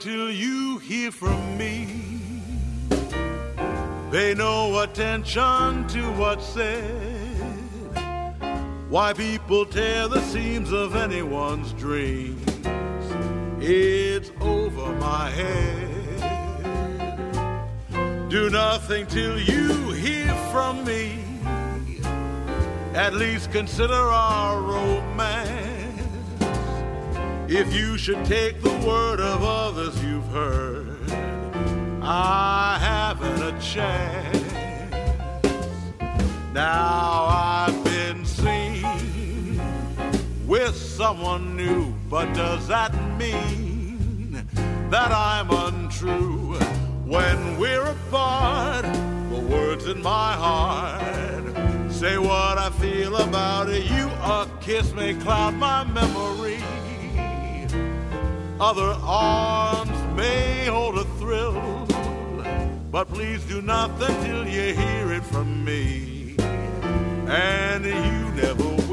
till you hear from me. Pay no attention to what's said. Why people tear the seams of anyone's dreams. It's over my head. Do nothing till you hear from me. At least consider our romance. If you should take the word of others you've heard, I haven't a chance. Now I've been seen with someone new, but does that mean that I'm untrue? When we're apart, the words in my heart say what I feel about it. you. A kiss may cloud my memory. Other arms may hold a thrill, but please do nothing till you hear it from me, and you never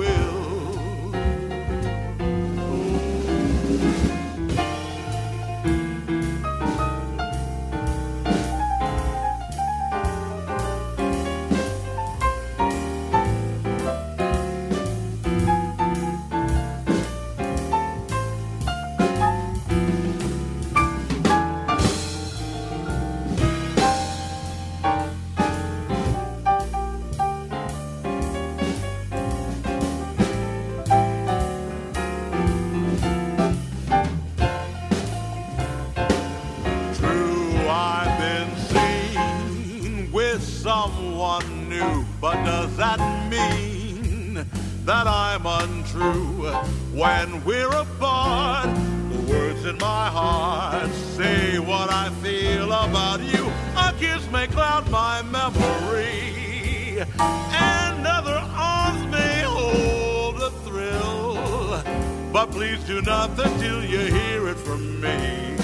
will. that mean that I'm untrue. When we're apart, the words in my heart say what I feel about you. A kiss may cloud my memory, and other arms may hold a thrill. But please do nothing till you hear it from me.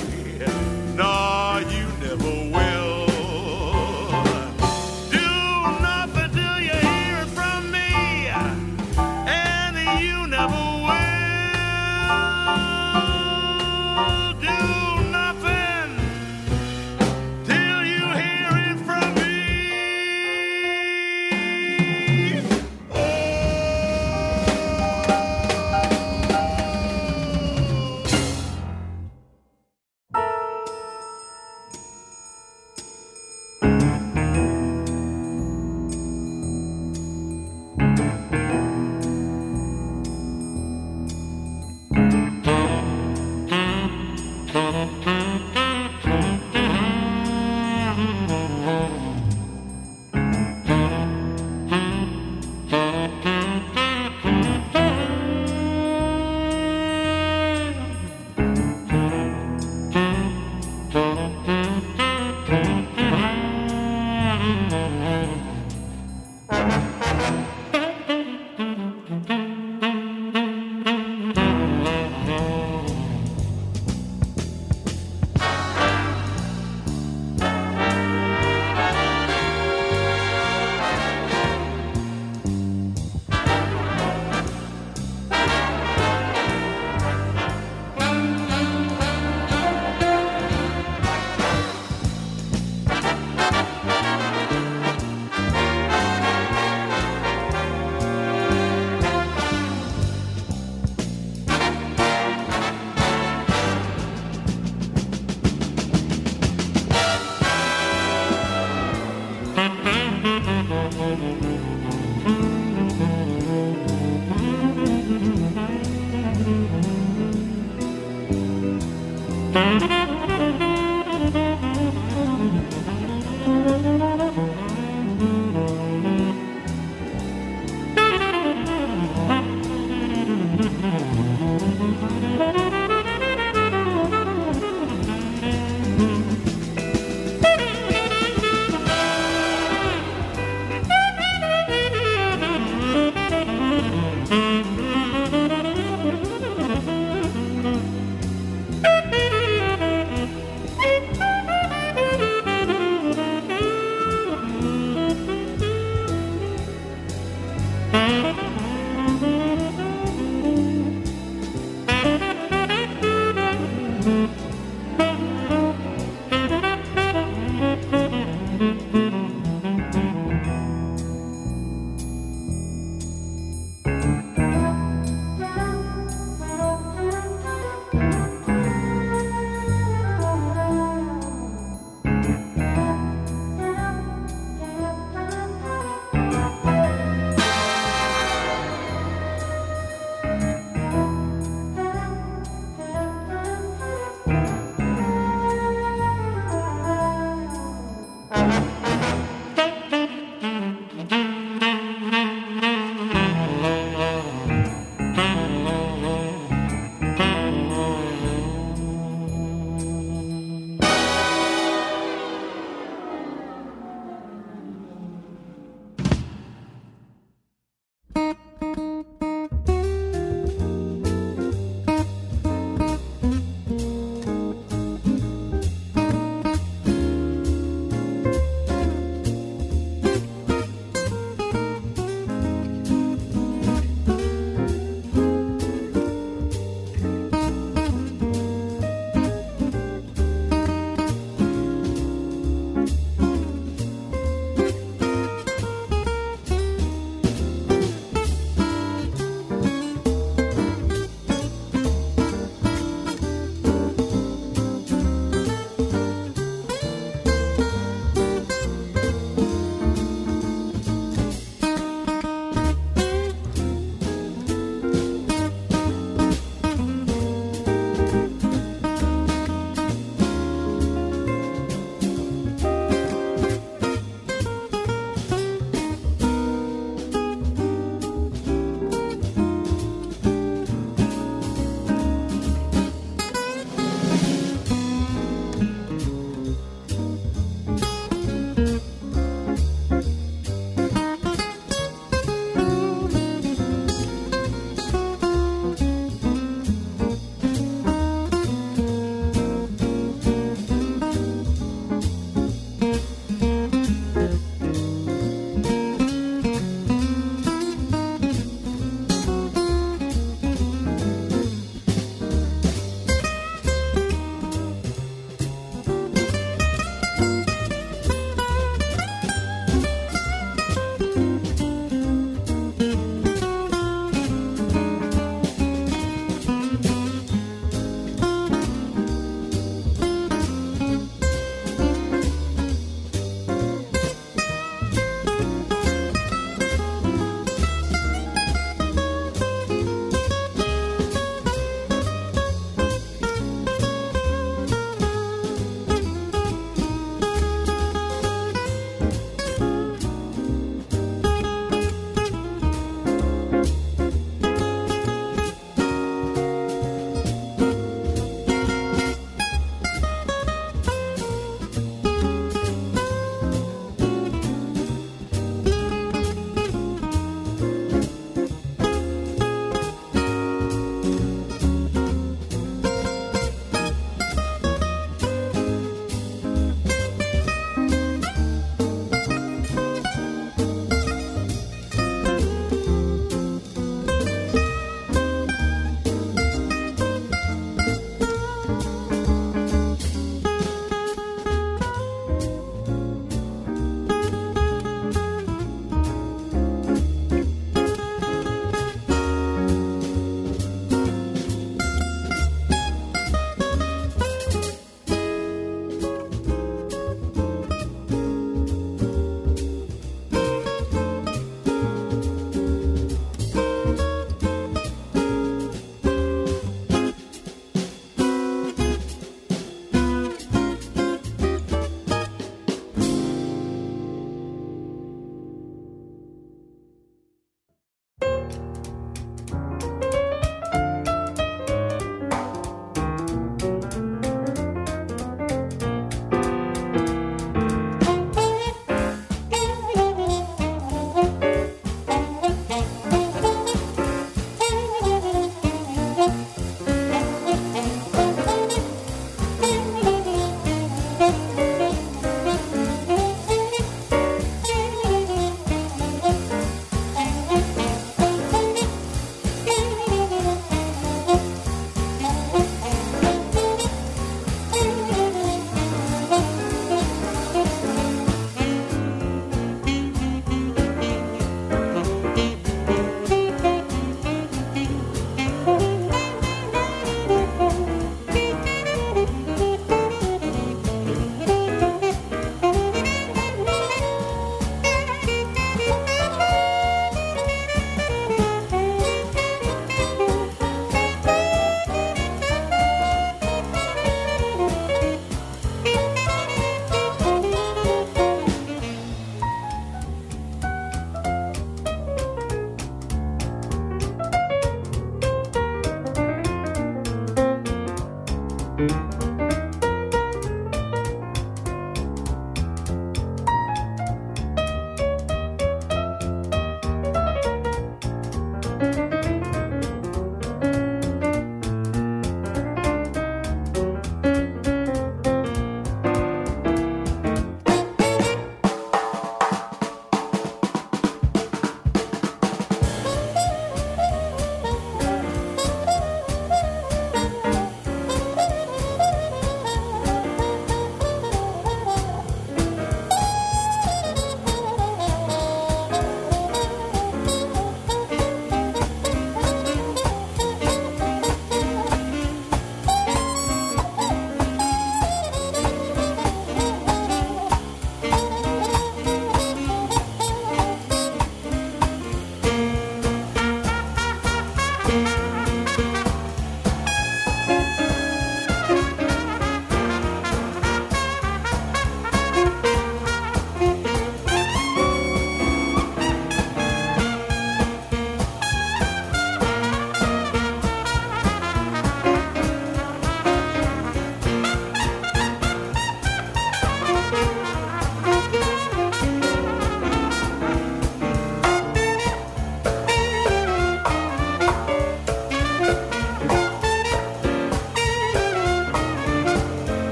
No, you never will.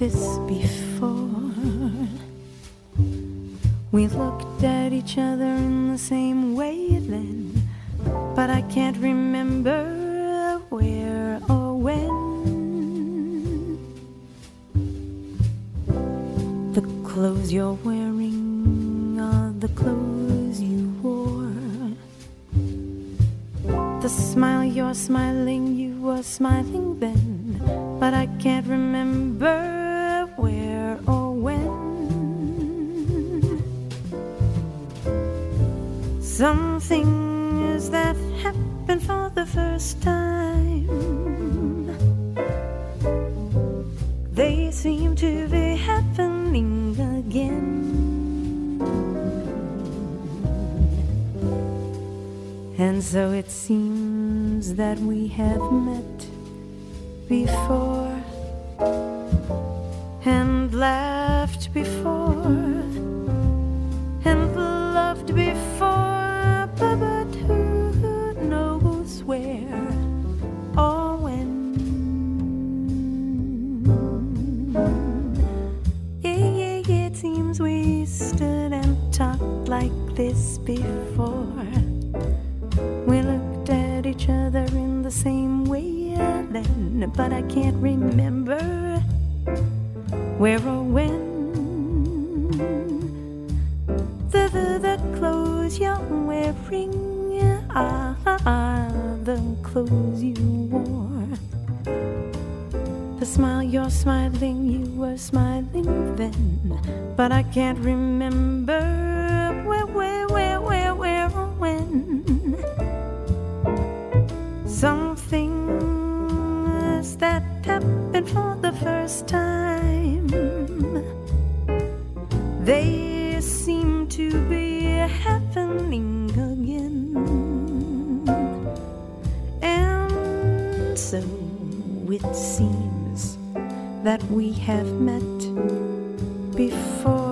This before. We looked at each other in the same way then, but I can't remember where or when. The clothes you're wearing are the clothes you wore. The smile you're smiling, you were smiling then, but I can't remember Some things that happen for the first time, they seem to be happening again. And so it seems that we have met before that we have met before.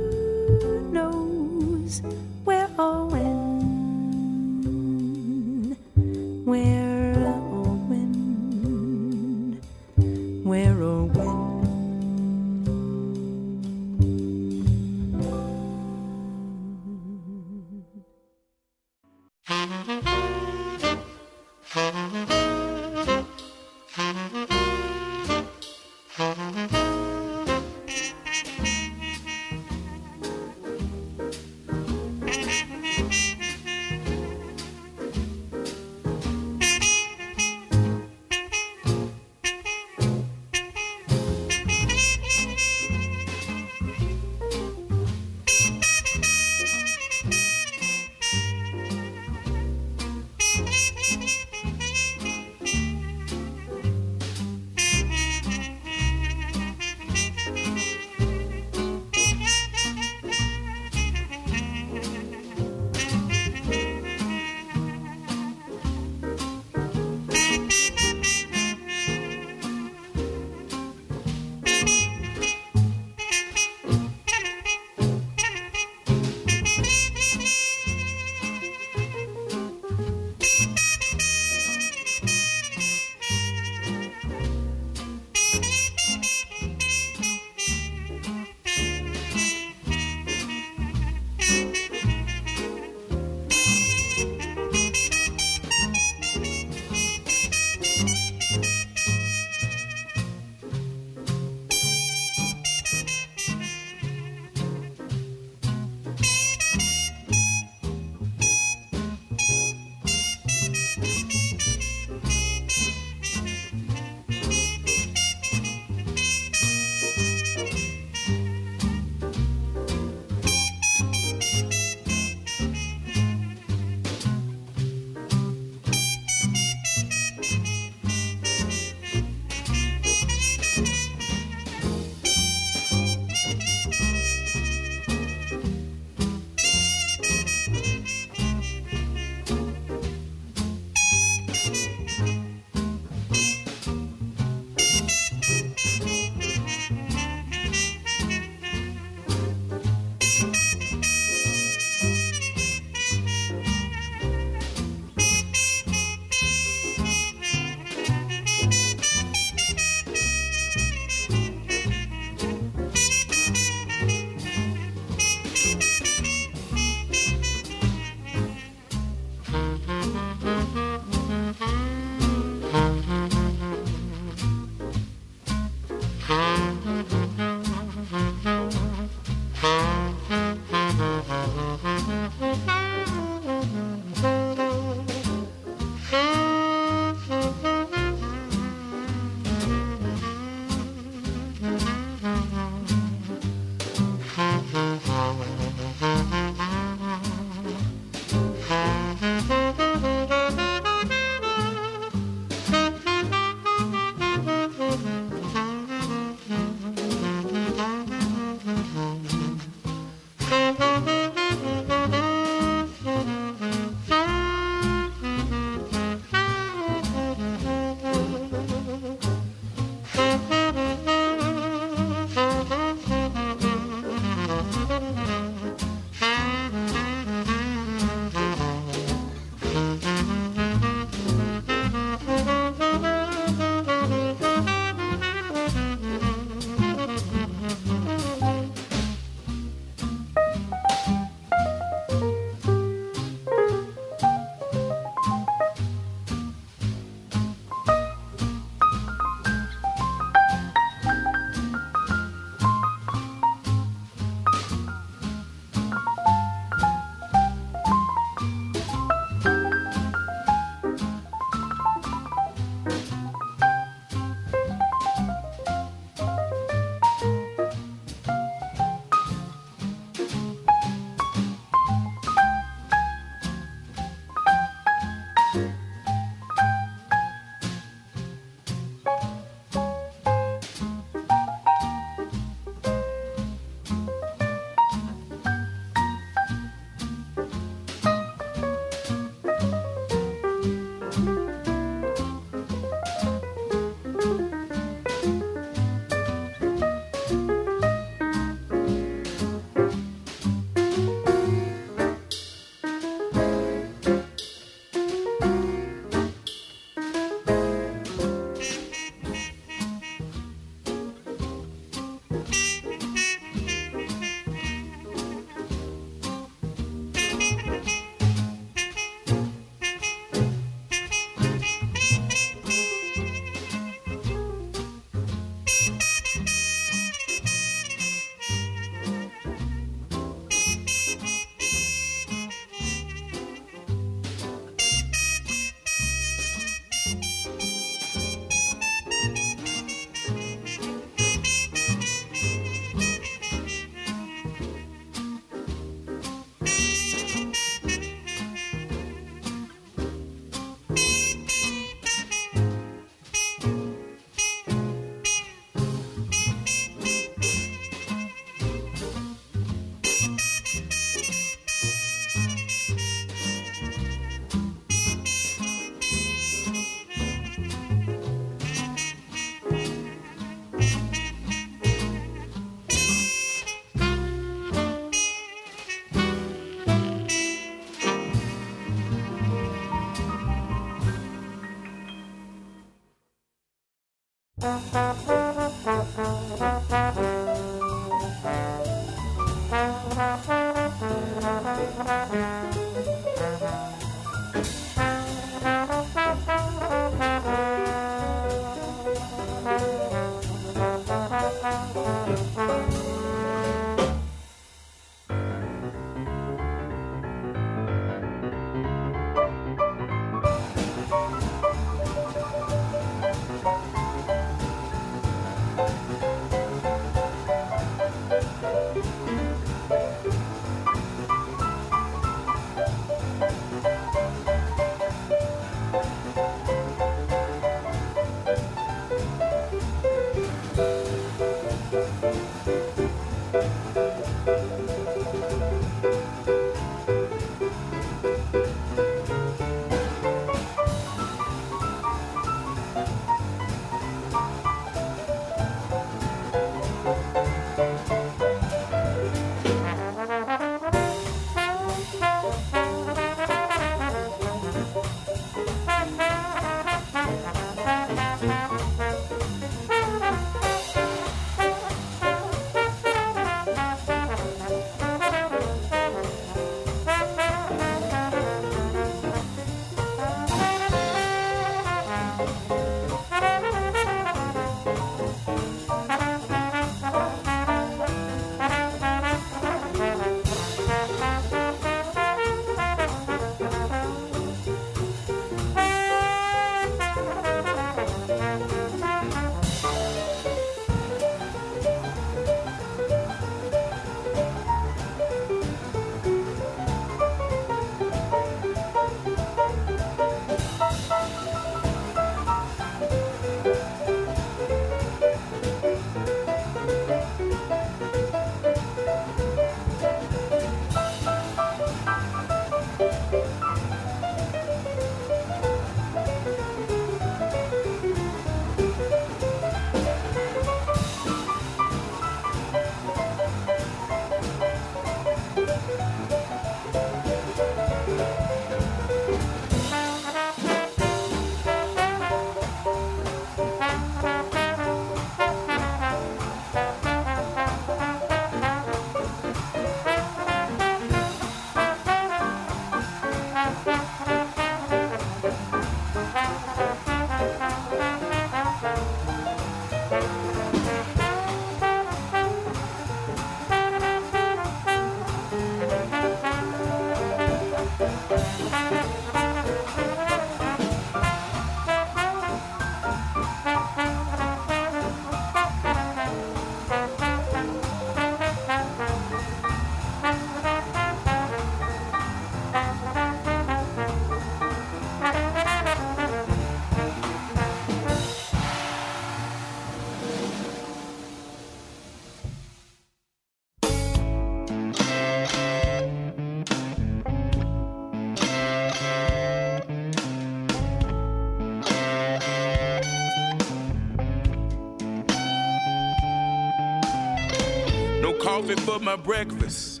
Coffee for my breakfast.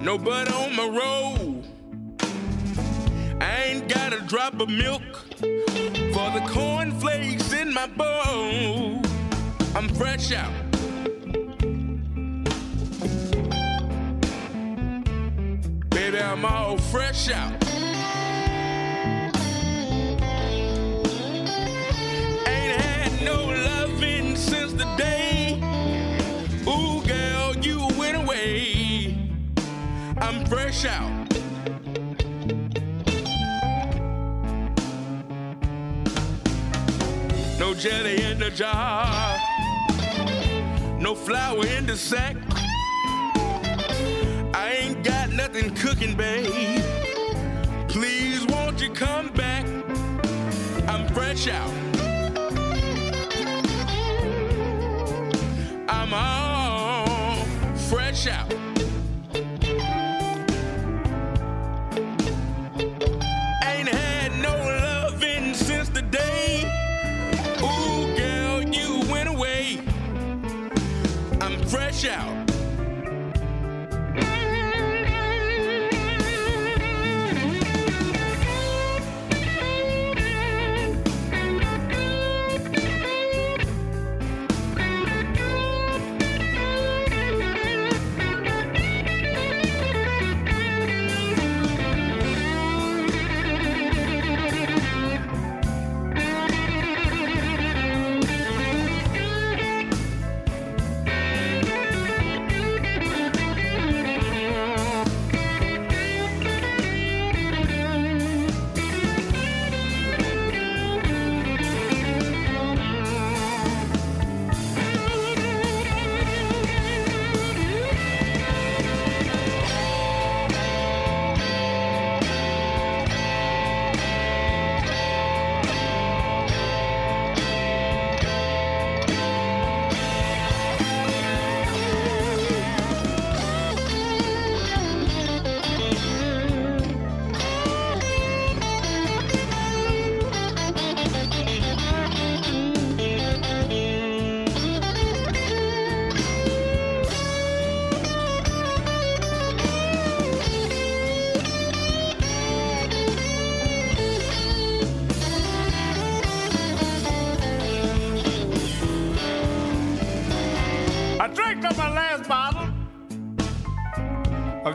No butter on my roll. I ain't got a drop of milk for the cornflakes in my bowl. I'm fresh out. Baby, I'm all fresh out. In the sack. I ain't got nothing cooking, babe. Please, won't you come back? I'm fresh out.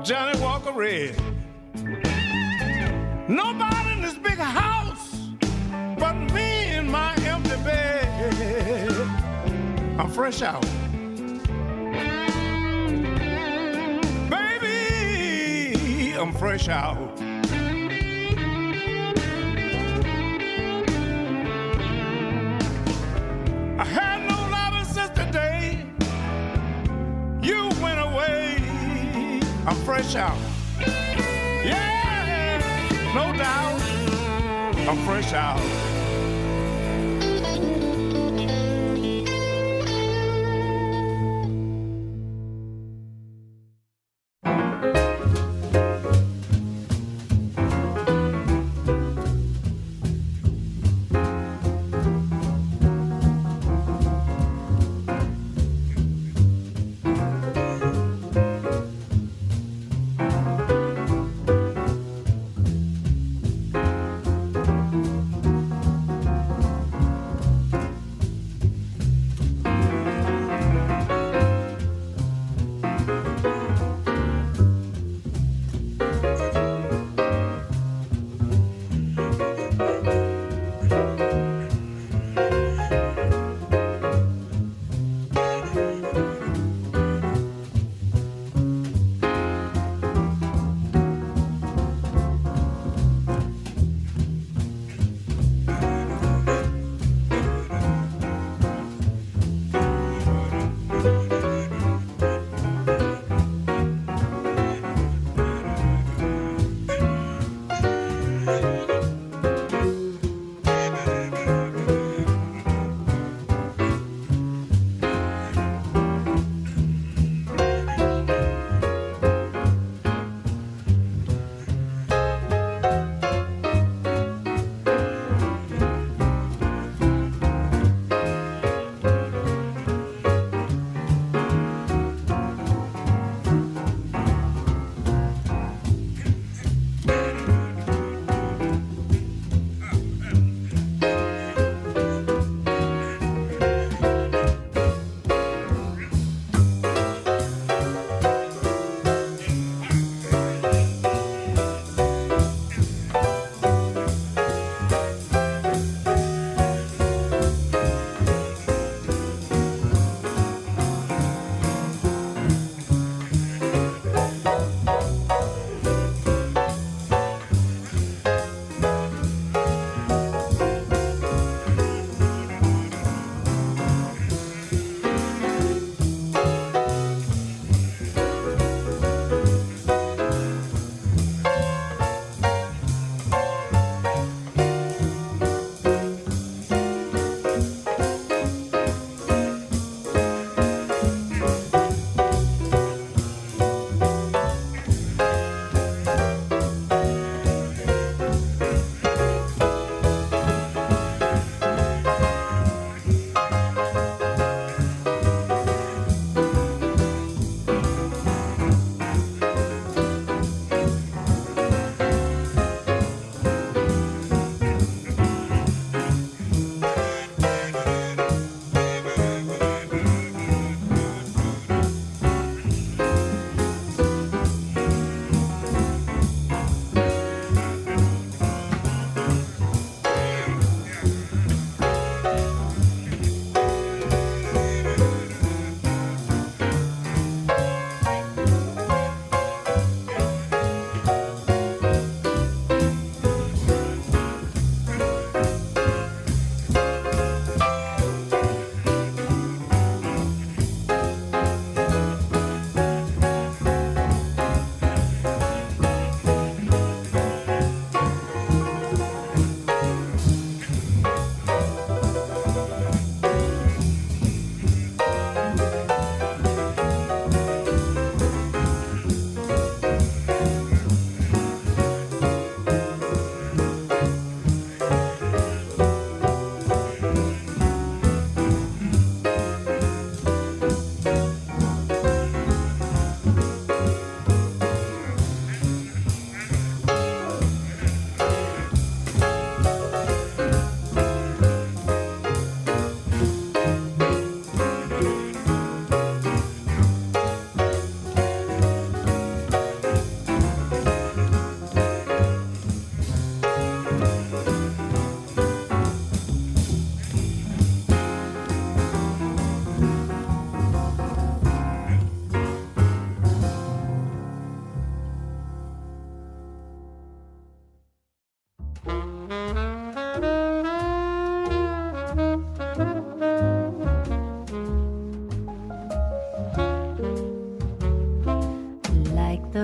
Smoke Walker red. Nobody in this big house but me in my empty bed. I'm fresh out. Baby, I'm fresh out. I'm fresh out. Yeah, no doubt. I'm fresh out.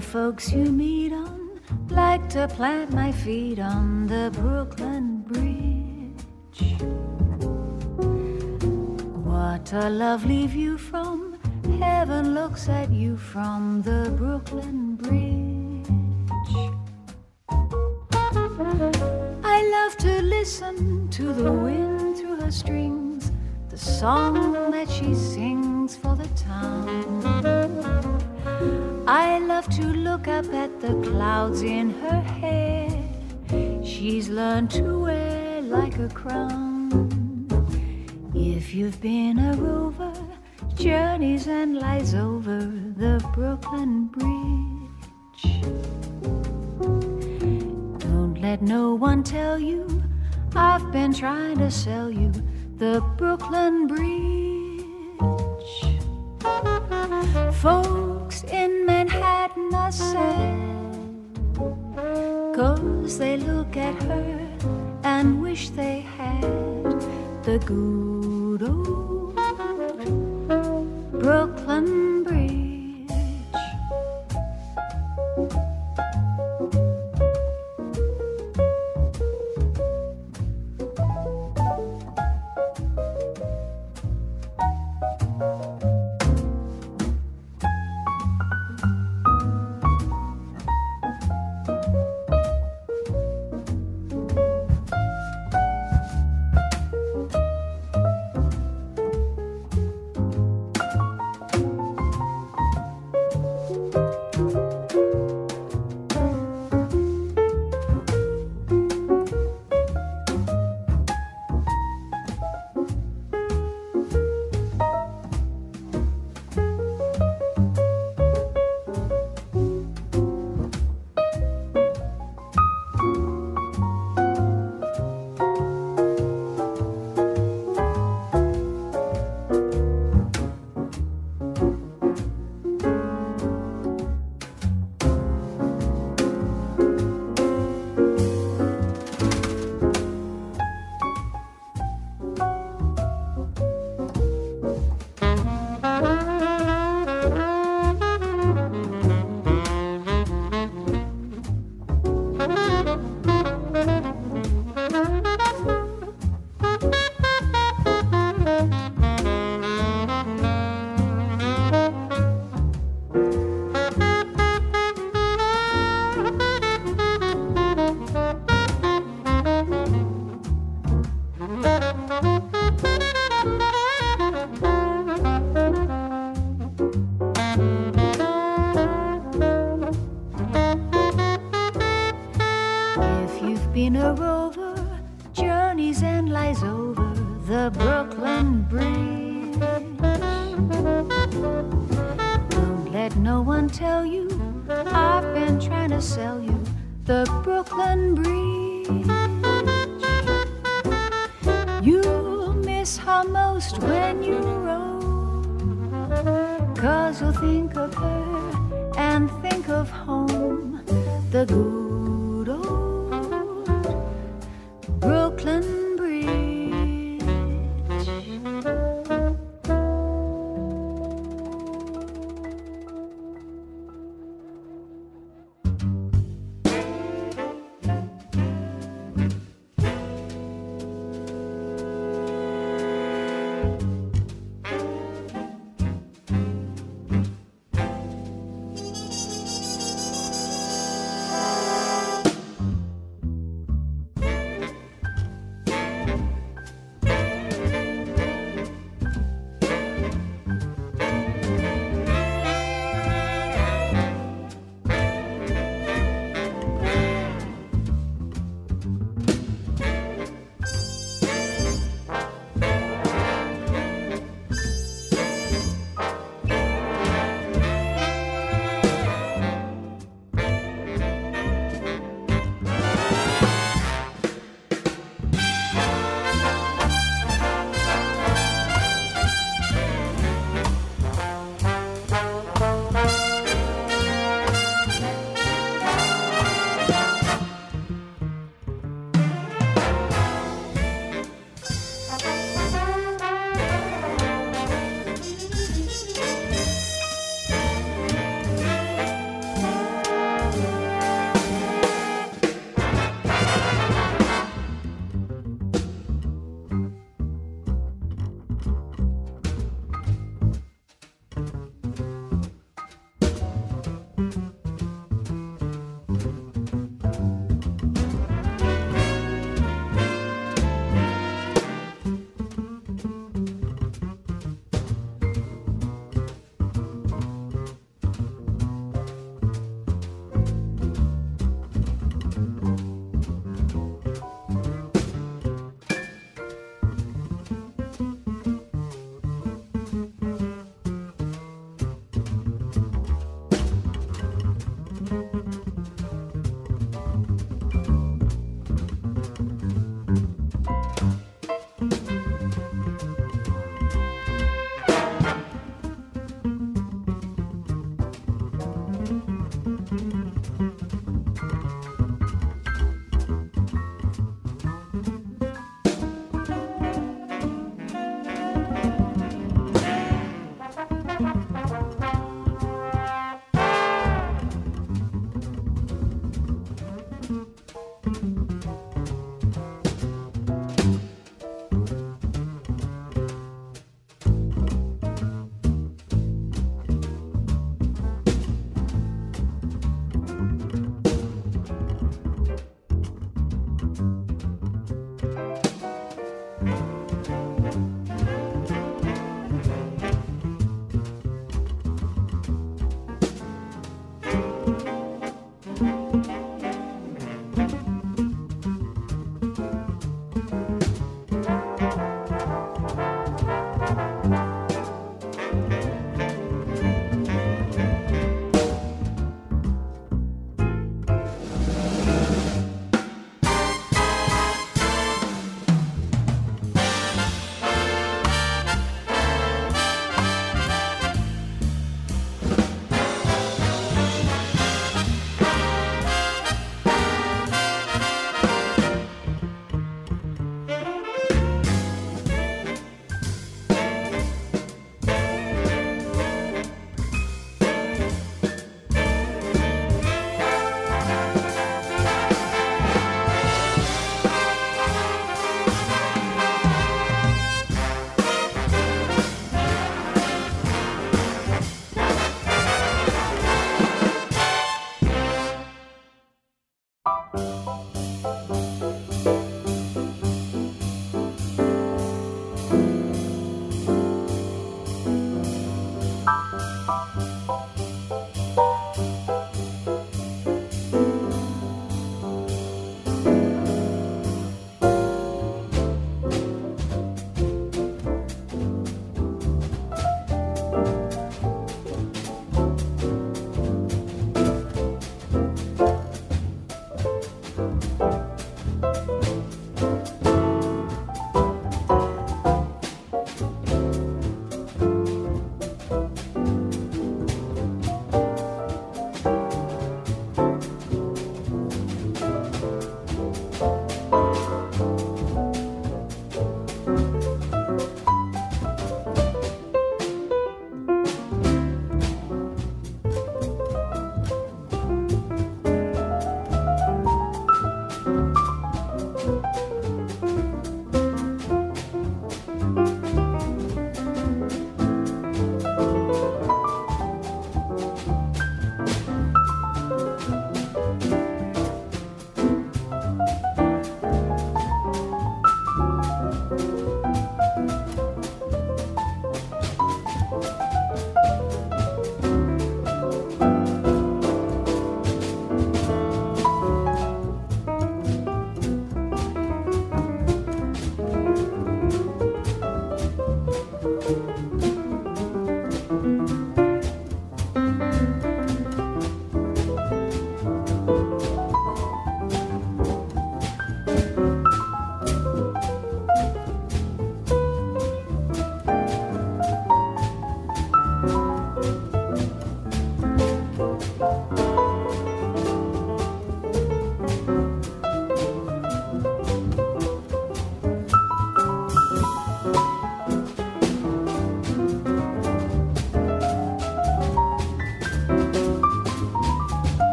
Folks you meet on like to plant my feet on the Brooklyn Bridge. What a lovely view from heaven looks at you from the Brooklyn Bridge. I love to listen to the wind through her strings, the song that she sings for the town. I love to look up at the clouds in her hair. She's learned to wear like a crown. If you've been a rover, journeys and lies over the Brooklyn Bridge. Don't let no one tell you I've been trying to sell you the Brooklyn Bridge. Folks in Manhattan are sad, cause they look at her and wish they had the good old Brooklyn Bridge.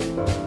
you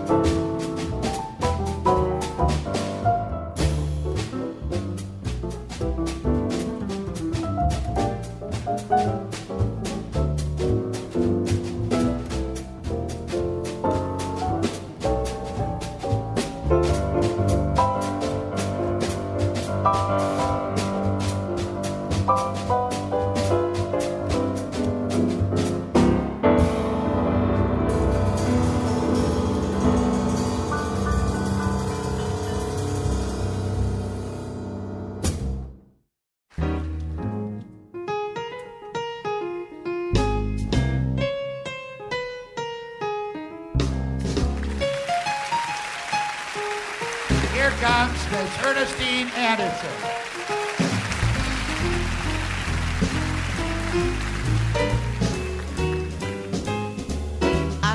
and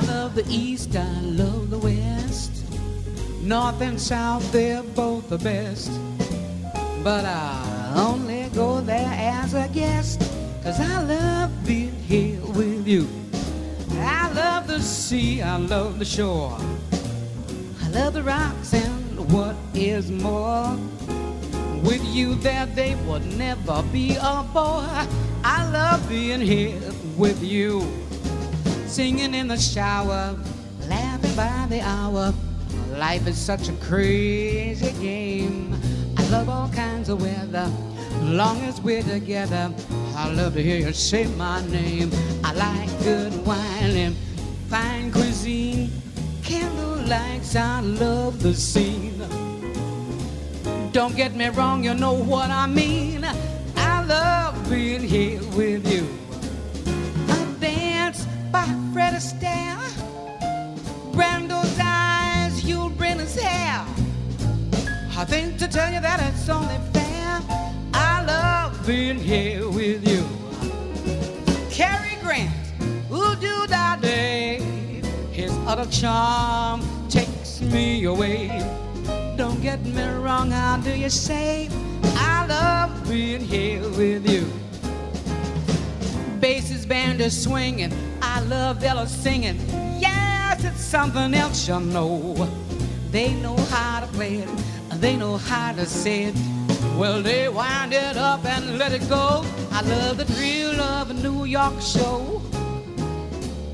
love the east, I love the west North and south, they're both the best. But I only go there as a guest, cause I love being here with you. I love the sea, I love the shore. Bore. I love being here with you. Singing in the shower, laughing by the hour. Life is such a crazy game. I love all kinds of weather. Long as we're together, I love to hear you say my name. I like good wine and fine cuisine. Candle lights, I love the scene. Don't get me wrong, you know what I mean. Being here with you. A dance by Fred Astaire. Brando's eyes, Yul Brynner's hair. I think to tell you that it's only fair. I love being here with you. Cary Grant, that day? His utter charm takes me away. Don't get me wrong, how do you say? Love being here with you. Basie's band is swinging, I love Ella singing. Yes, it's something else you know. They know how to play it, they know how to say it. Well, they wind it up and let it go. I love the thrill of a New York show.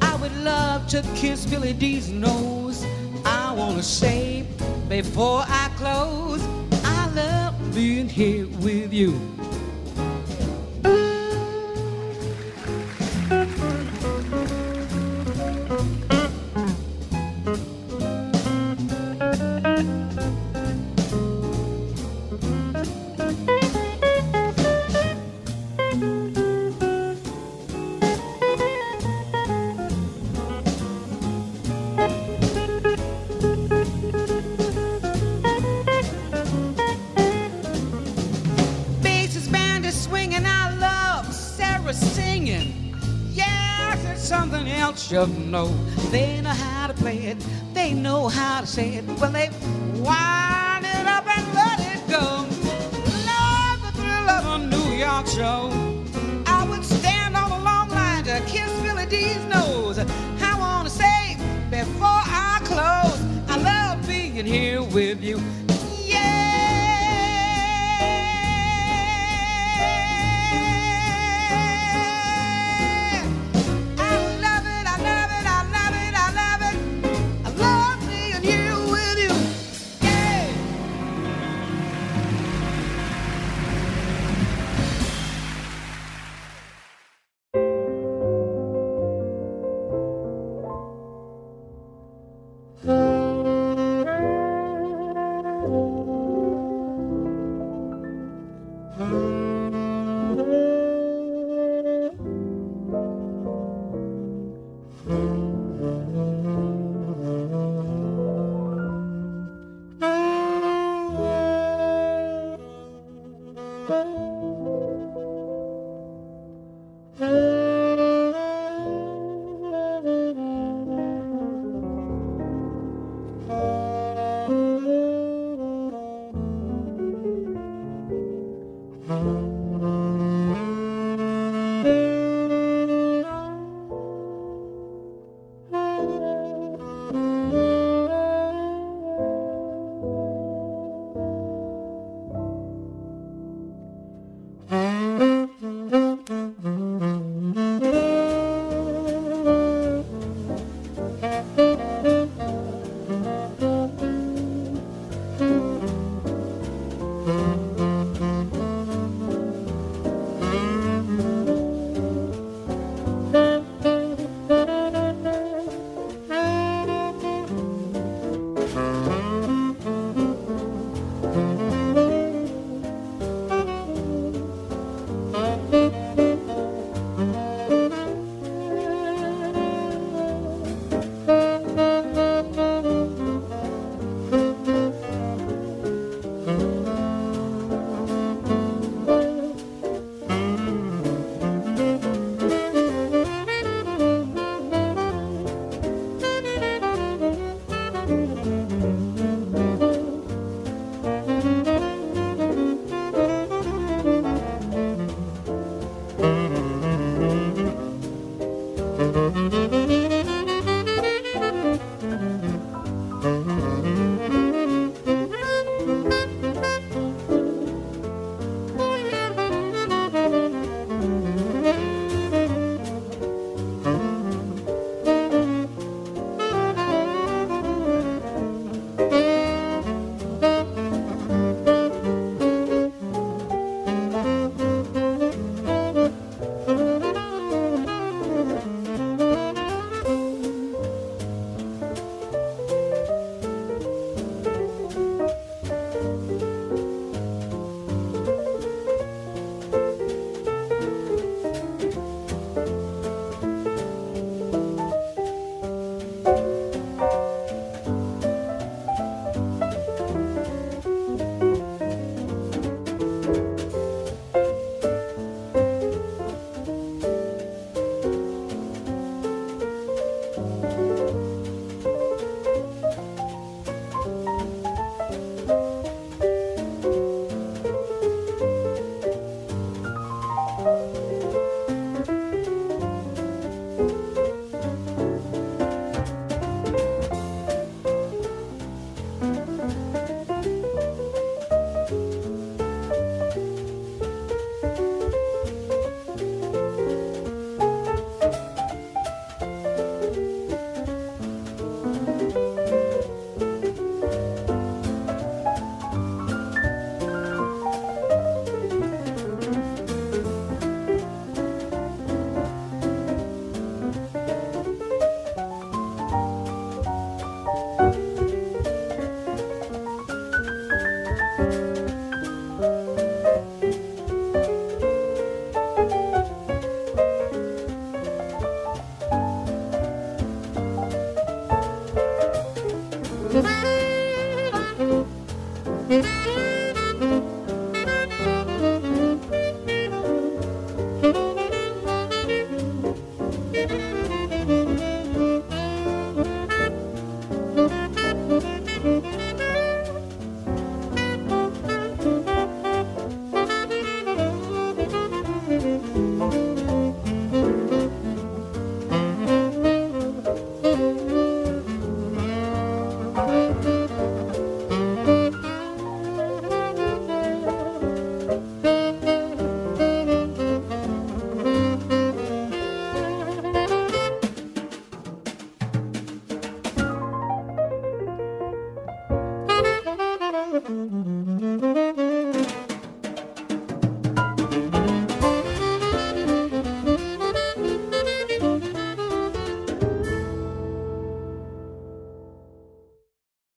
I would love to kiss Billy Dee's nose. I wanna say before I close, being here with you. Should know. They know how to play it, they know how to say it. Well, they wind it up and let it go. Love the thrill of a New York show. I would stand on a long line to kiss Billy Dee's nose. I want to say before I close, I love being here with you.